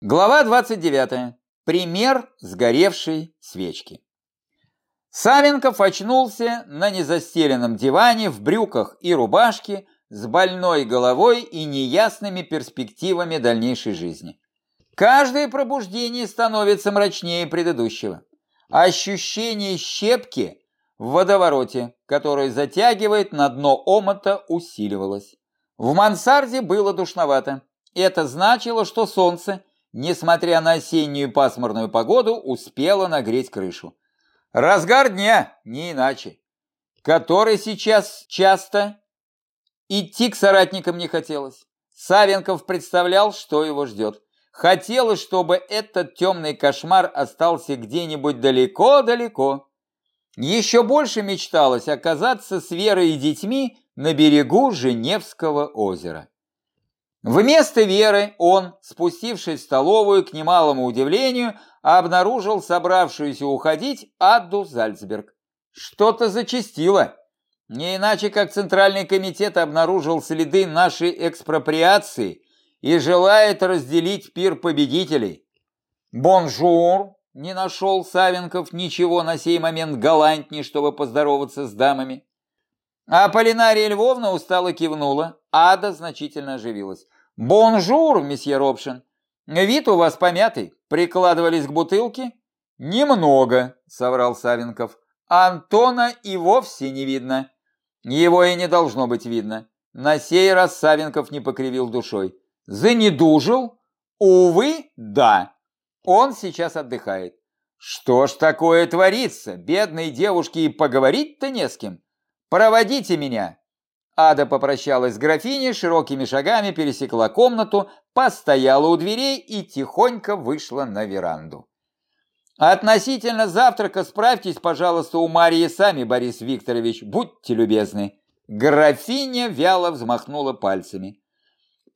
Глава 29. Пример сгоревшей свечки. Савенков очнулся на незастеленном диване в брюках и рубашке с больной головой и неясными перспективами дальнейшей жизни. Каждое пробуждение становится мрачнее предыдущего. Ощущение щепки в водовороте, который затягивает на дно омота, усиливалось. В мансарде было душновато. Это значило, что солнце, несмотря на осеннюю пасмурную погоду, успело нагреть крышу. Разгар дня, не иначе. Который сейчас часто идти к соратникам не хотелось. Савенков представлял, что его ждет. Хотелось, чтобы этот темный кошмар остался где-нибудь далеко-далеко. Еще больше мечталось оказаться с Верой и детьми на берегу Женевского озера. Вместо Веры он, спустившись в столовую, к немалому удивлению, обнаружил собравшуюся уходить Адду Зальцберг. Что-то зачастила. Не иначе, как Центральный комитет обнаружил следы нашей экспроприации и желает разделить пир победителей. «Бонжур!» – не нашел Савенков ничего на сей момент галантней, чтобы поздороваться с дамами. Аполлинария Львовна устало кивнула, Ада значительно оживилась. «Бонжур, месье Робшин! Вид у вас помятый. Прикладывались к бутылке?» «Немного», — соврал Савенков. «Антона и вовсе не видно. Его и не должно быть видно». На сей раз Савенков не покривил душой. «Занедужил?» «Увы, да. Он сейчас отдыхает». «Что ж такое творится? Бедной девушке и поговорить-то не с кем». «Проводите меня!» Ада попрощалась с графиней, широкими шагами пересекла комнату, постояла у дверей и тихонько вышла на веранду. «Относительно завтрака справьтесь, пожалуйста, у Марии сами, Борис Викторович, будьте любезны». Графиня вяло взмахнула пальцами.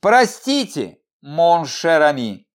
«Простите, моншерами».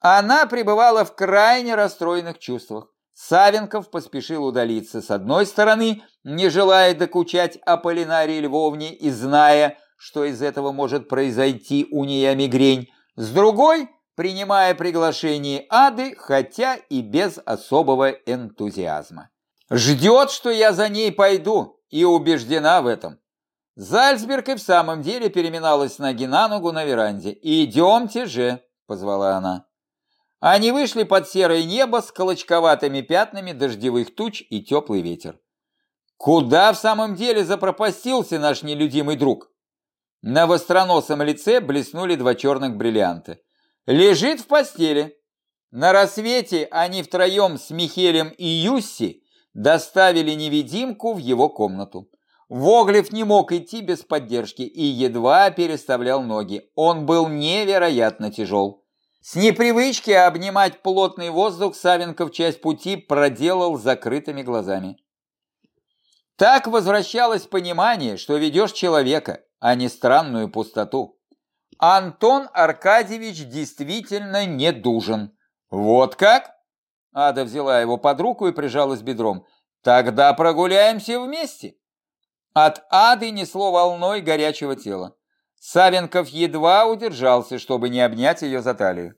Она пребывала в крайне расстроенных чувствах. Савенков поспешил удалиться с одной стороны, не желая докучать Аполлинарии Львовне и зная, что из этого может произойти у нее мигрень, с другой, принимая приглашение Ады, хотя и без особого энтузиазма. Ждет, что я за ней пойду, и убеждена в этом. Зальцберг и в самом деле переминалась ноги на ногу на веранде. «Идемте же», — позвала она. Они вышли под серое небо с колочковатыми пятнами дождевых туч и теплый ветер. Куда в самом деле запропастился наш нелюдимый друг? На востроносом лице блеснули два черных бриллианта. Лежит в постели. На рассвете они втроем с Михелем и Юсси доставили невидимку в его комнату. Воглев не мог идти без поддержки и едва переставлял ноги. Он был невероятно тяжел. С непривычки обнимать плотный воздух Савенков часть пути проделал закрытыми глазами. Так возвращалось понимание, что ведешь человека, а не странную пустоту. Антон Аркадьевич действительно не дужен. Вот как? Ада взяла его под руку и прижалась бедром. Тогда прогуляемся вместе. От Ады несло волной горячего тела. Савенков едва удержался, чтобы не обнять ее за талию.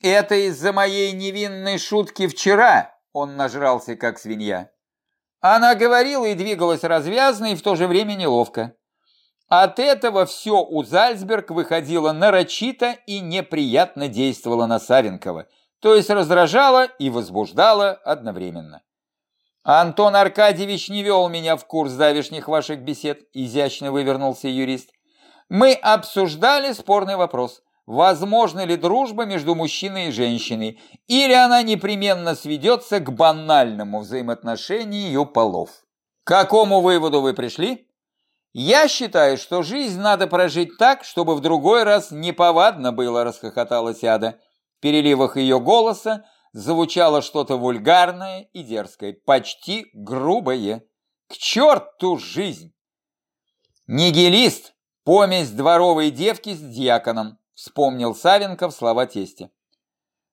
«Это из-за моей невинной шутки вчера», — он нажрался, как свинья. Она говорила и двигалась развязно и в то же время неловко. От этого все у Зальцберг выходило нарочито и неприятно действовало на Савенкова, то есть раздражало и возбуждало одновременно. «Антон Аркадьевич не вел меня в курс давешних ваших бесед», – изящно вывернулся юрист. Мы обсуждали спорный вопрос, возможна ли дружба между мужчиной и женщиной, или она непременно сведется к банальному взаимоотношению полов. К какому выводу вы пришли? Я считаю, что жизнь надо прожить так, чтобы в другой раз неповадно было, расхохоталась Ада. В переливах ее голоса звучало что-то вульгарное и дерзкое, почти грубое. К черту жизнь! Нигилист, Помесь дворовой девки с дьяконом, вспомнил Савенков слова тести.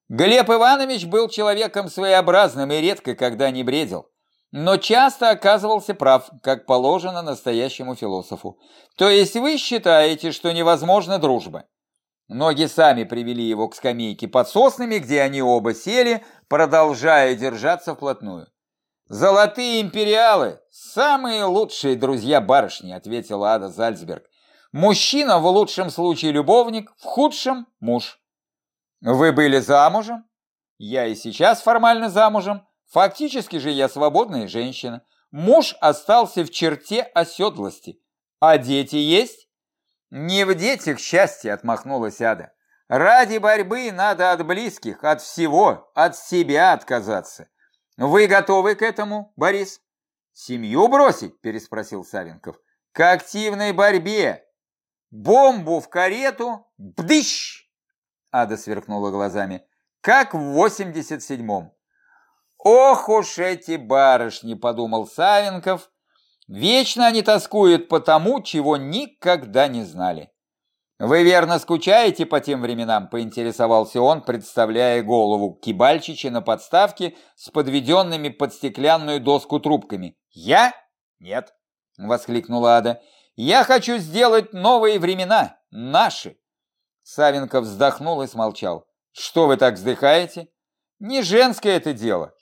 Глеб Иванович был человеком своеобразным и редко когда не бредил, но часто оказывался прав, как положено настоящему философу. То есть вы считаете, что невозможна дружба? Ноги сами привели его к скамейке под соснами, где они оба сели, продолжая держаться вплотную. «Золотые империалы – самые лучшие друзья барышни», – ответила Ада Зальцберг. «Мужчина в лучшем случае любовник, в худшем – муж». «Вы были замужем?» «Я и сейчас формально замужем. Фактически же я свободная женщина. Муж остался в черте оседлости. А дети есть?» «Не в детях счастье», – отмахнулась Ада. «Ради борьбы надо от близких, от всего, от себя отказаться. Вы готовы к этому, Борис?» «Семью бросить?» – переспросил Савенков. «К активной борьбе! Бомбу в карету! Бдыщ!» Ада сверкнула глазами. «Как в восемьдесят седьмом!» «Ох уж эти барышни!» – подумал Савенков Вечно они тоскуют по тому, чего никогда не знали. «Вы верно скучаете по тем временам?» – поинтересовался он, представляя голову Кибальчича на подставке с подведенными под стеклянную доску трубками. «Я? Нет!» – воскликнула Ада. «Я хочу сделать новые времена, наши!» Савенков вздохнул и смолчал. «Что вы так вздыхаете?» «Не женское это дело».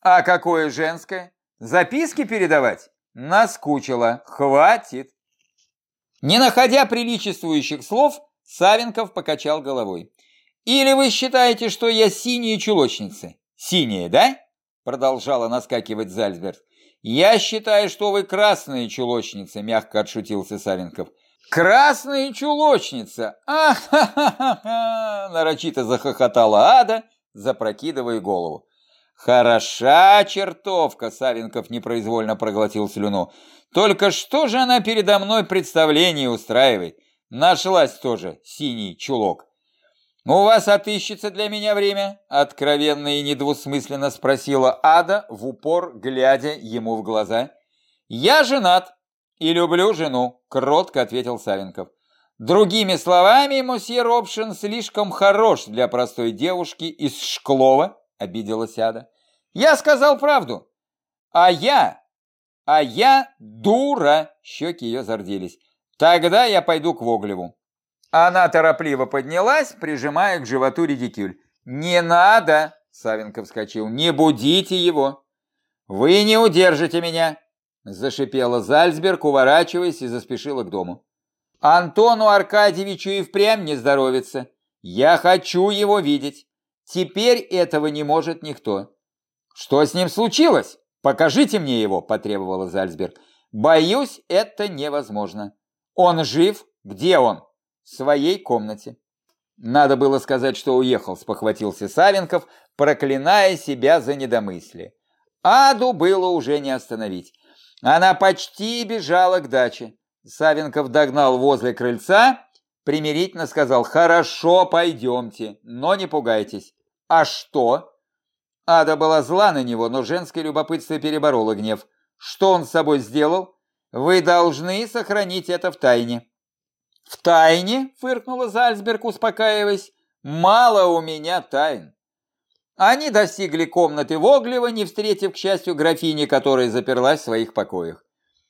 «А какое женское? Записки передавать?» Наскучило. Хватит. Не находя приличествующих слов, Савенков покачал головой. «Или вы считаете, что я синие чулочницы?» «Синие, да?» Продолжала наскакивать Зальцберг. «Я считаю, что вы красные чулочницы», мягко отшутился Савенков. «Красные чулочница! А-ха-ха-ха!» Нарочито захохотала Ада, запрокидывая голову. Хороша чертовка, Савенков непроизвольно проглотил слюну. Только что же она передо мной представление устраивает? Нашлась тоже синий чулок. «У вас отыщется для меня время?» Откровенно и недвусмысленно спросила Ада, в упор глядя ему в глаза. «Я женат и люблю жену», — кротко ответил Савенков. «Другими словами, мосье Робшин слишком хорош для простой девушки из Шклова», — обиделась Ада. Я сказал правду. А я, а я дура. Щеки ее зарделись. Тогда я пойду к Воглеву. Она торопливо поднялась, прижимая к животу редикюль. «Не надо!» — Савенко вскочил. «Не будите его!» «Вы не удержите меня!» — зашипела Зальцберг, уворачиваясь и заспешила к дому. «Антону Аркадьевичу и впрямь не здоровится. Я хочу его видеть. Теперь этого не может никто. «Что с ним случилось? Покажите мне его», – потребовала Зальцберг. «Боюсь, это невозможно. Он жив? Где он?» «В своей комнате». Надо было сказать, что уехал, спохватился Савенков, проклиная себя за недомыслие. Аду было уже не остановить. Она почти бежала к даче. Савенков догнал возле крыльца, примирительно сказал «Хорошо, пойдемте, но не пугайтесь». «А что?» Ада была зла на него, но женское любопытство перебороло гнев. Что он с собой сделал? Вы должны сохранить это в тайне. В тайне? Фыркнула Зальцберг, успокаиваясь. Мало у меня тайн. Они достигли комнаты Воглева, не встретив, к счастью, графини, которая заперлась в своих покоях.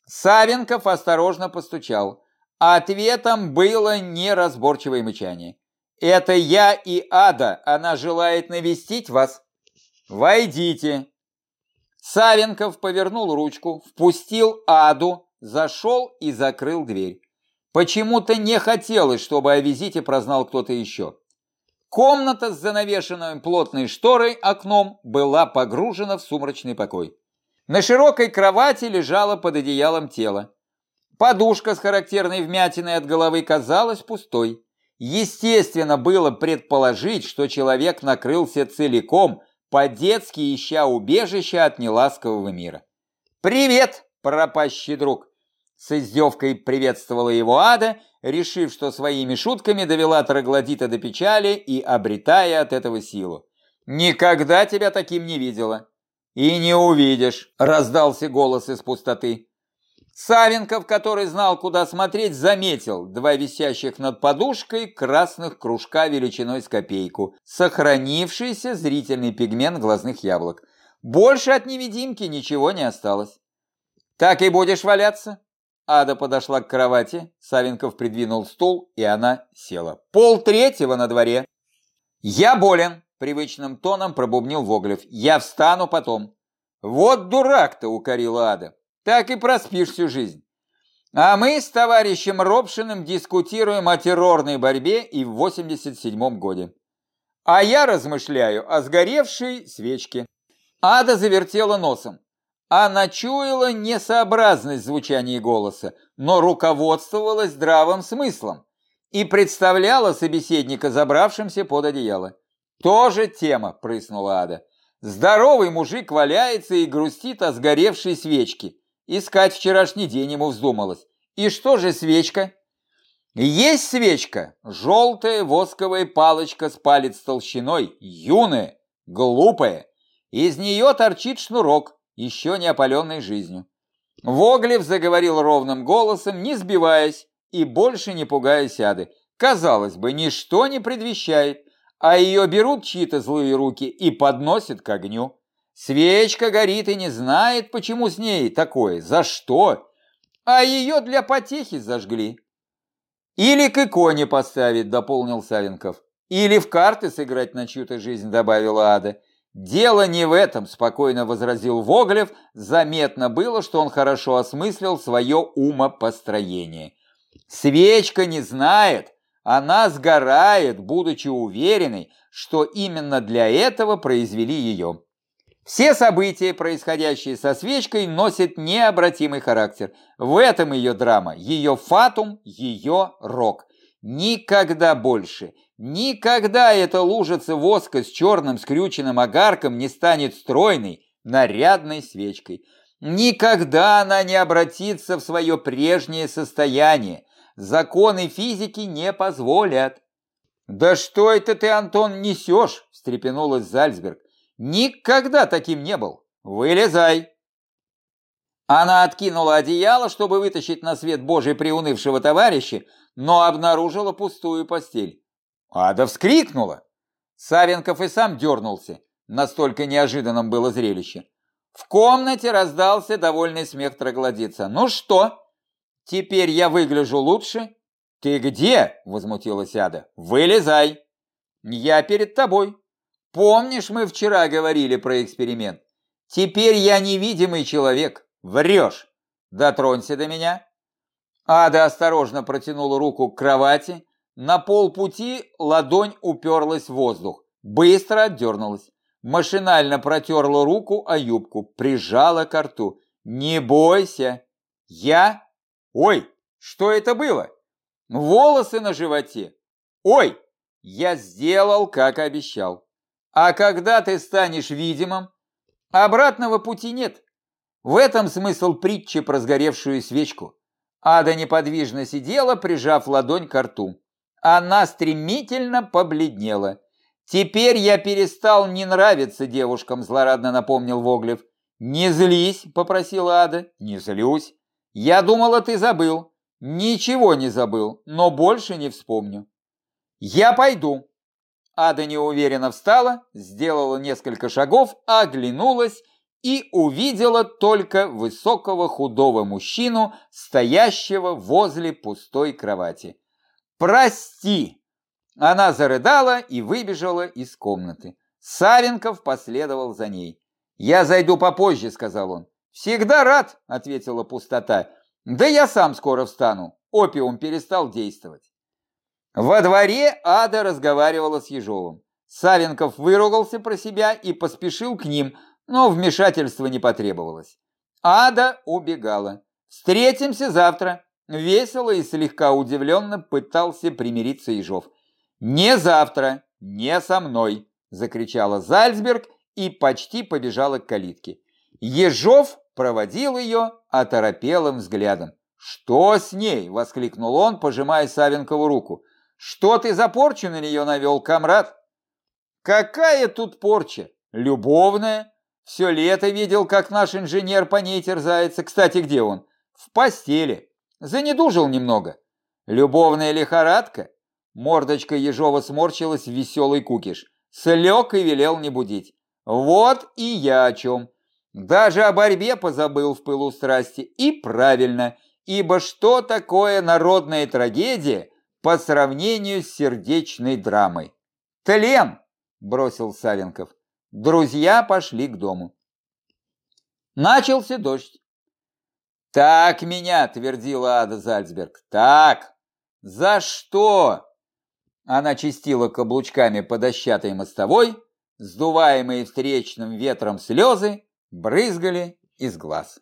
Савенков осторожно постучал. Ответом было неразборчивое мычание. «Это я и Ада. Она желает навестить вас». «Войдите!» Савенков повернул ручку, впустил Аду, зашел и закрыл дверь. Почему-то не хотелось, чтобы о визите прознал кто-то еще. Комната с занавешенной плотной шторой окном была погружена в сумрачный покой. На широкой кровати лежало под одеялом тело. Подушка с характерной вмятиной от головы казалась пустой. Естественно было предположить, что человек накрылся целиком – по-детски ища убежища от неласкового мира. «Привет, пропащий друг!» С издевкой приветствовала его Ада, решив, что своими шутками довела троглодита до печали и обретая от этого силу. «Никогда тебя таким не видела!» «И не увидишь!» – раздался голос из пустоты. Савенков, который знал, куда смотреть, заметил два висящих над подушкой красных кружка величиной с копейку, сохранившийся зрительный пигмент глазных яблок. Больше от невидимки ничего не осталось. «Так и будешь валяться?» Ада подошла к кровати, Савенков придвинул стул, и она села. Пол третьего на дворе. «Я болен», — привычным тоном пробубнил Воглев. «Я встану потом». «Вот дурак-то», — укорила Ада. «Так и проспишь всю жизнь». А мы с товарищем Робшиным дискутируем о террорной борьбе и в 87-м годе. А я размышляю о сгоревшей свечке. Ада завертела носом. Она чуяла несообразность звучания голоса, но руководствовалась здравым смыслом и представляла собеседника, забравшимся под одеяло. «Тоже тема», — прыснула Ада. «Здоровый мужик валяется и грустит о сгоревшей свечке. Искать вчерашний день ему вздумалось. И что же свечка? Есть свечка, желтая восковая палочка с палец толщиной, юная, глупая. Из нее торчит шнурок, еще не опаленный жизнью. Воглев заговорил ровным голосом, не сбиваясь и больше не пугая сяды. Казалось бы, ничто не предвещает, а ее берут чьи-то злые руки и подносят к огню. Свечка горит и не знает, почему с ней такое, за что, а ее для потехи зажгли. Или к иконе поставить, дополнил Савенков. Или в карты сыграть на чью-то жизнь, добавила Ада. Дело не в этом, спокойно возразил Воглев. Заметно было, что он хорошо осмыслил свое умопостроение. Свечка не знает, она сгорает, будучи уверенной, что именно для этого произвели ее. Все события, происходящие со свечкой, носят необратимый характер. В этом ее драма, ее фатум, ее рок. Никогда больше, никогда эта лужица воска с черным скрюченным огарком не станет стройной, нарядной свечкой. Никогда она не обратится в свое прежнее состояние. Законы физики не позволят. «Да что это ты, Антон, несешь?» – встрепенулась Зальцберг. Никогда таким не был. Вылезай. Она откинула одеяло, чтобы вытащить на свет Божий приунывшего товарища, но обнаружила пустую постель. Ада вскрикнула. Савенков и сам дернулся. Настолько неожиданным было зрелище. В комнате раздался довольный смех троглодица. «Ну что, теперь я выгляжу лучше?» «Ты где?» – возмутилась Ада. «Вылезай!» «Я перед тобой!» Помнишь, мы вчера говорили про эксперимент? Теперь я невидимый человек. Врешь. Дотронься до меня. Ада осторожно протянула руку к кровати. На полпути ладонь уперлась в воздух. Быстро отдернулась. Машинально протерла руку о юбку, прижала к рту. «Не бойся!» «Я? Ой, что это было?» «Волосы на животе!» «Ой, я сделал, как обещал!» А когда ты станешь видимым, обратного пути нет. В этом смысл притчи про сгоревшую свечку. Ада неподвижно сидела, прижав ладонь к рту. Она стремительно побледнела. «Теперь я перестал не нравиться девушкам», – злорадно напомнил Воглев. «Не злись», – попросила Ада. «Не злюсь. Я думала, ты забыл». «Ничего не забыл, но больше не вспомню». «Я пойду», Ада неуверенно встала, сделала несколько шагов, оглянулась и увидела только высокого худого мужчину, стоящего возле пустой кровати. «Прости!» Она зарыдала и выбежала из комнаты. Савенков последовал за ней. «Я зайду попозже», — сказал он. «Всегда рад», — ответила пустота. «Да я сам скоро встану». Опиум перестал действовать. Во дворе Ада разговаривала с Ежовым. Савенков выругался про себя и поспешил к ним, но вмешательства не потребовалось. Ада убегала. «Встретимся завтра», — весело и слегка удивленно пытался примириться Ежов. «Не завтра, не со мной», — закричала Зальцберг и почти побежала к калитке. Ежов проводил ее оторопелым взглядом. «Что с ней?» — воскликнул он, пожимая Савенкову руку. Что ты за порчу на нее навел, комрад? Какая тут порча? Любовная. Все лето видел, как наш инженер по ней терзается. Кстати, где он? В постели. Занедужил немного. Любовная лихорадка? Мордочка Ежова сморщилась в веселый кукиш. Слег и велел не будить. Вот и я о чем. Даже о борьбе позабыл в пылу страсти. И правильно. ибо что такое народная трагедия по сравнению с сердечной драмой? Тлен, бросил Савенков. Друзья пошли к дому. Начался дождь. «Так меня!» – твердила Ада Зальцберг. «Так! За что?» Она чистила каблучками по дощатой мостовой, сдуваемые встречным ветром слезы брызгали из глаз.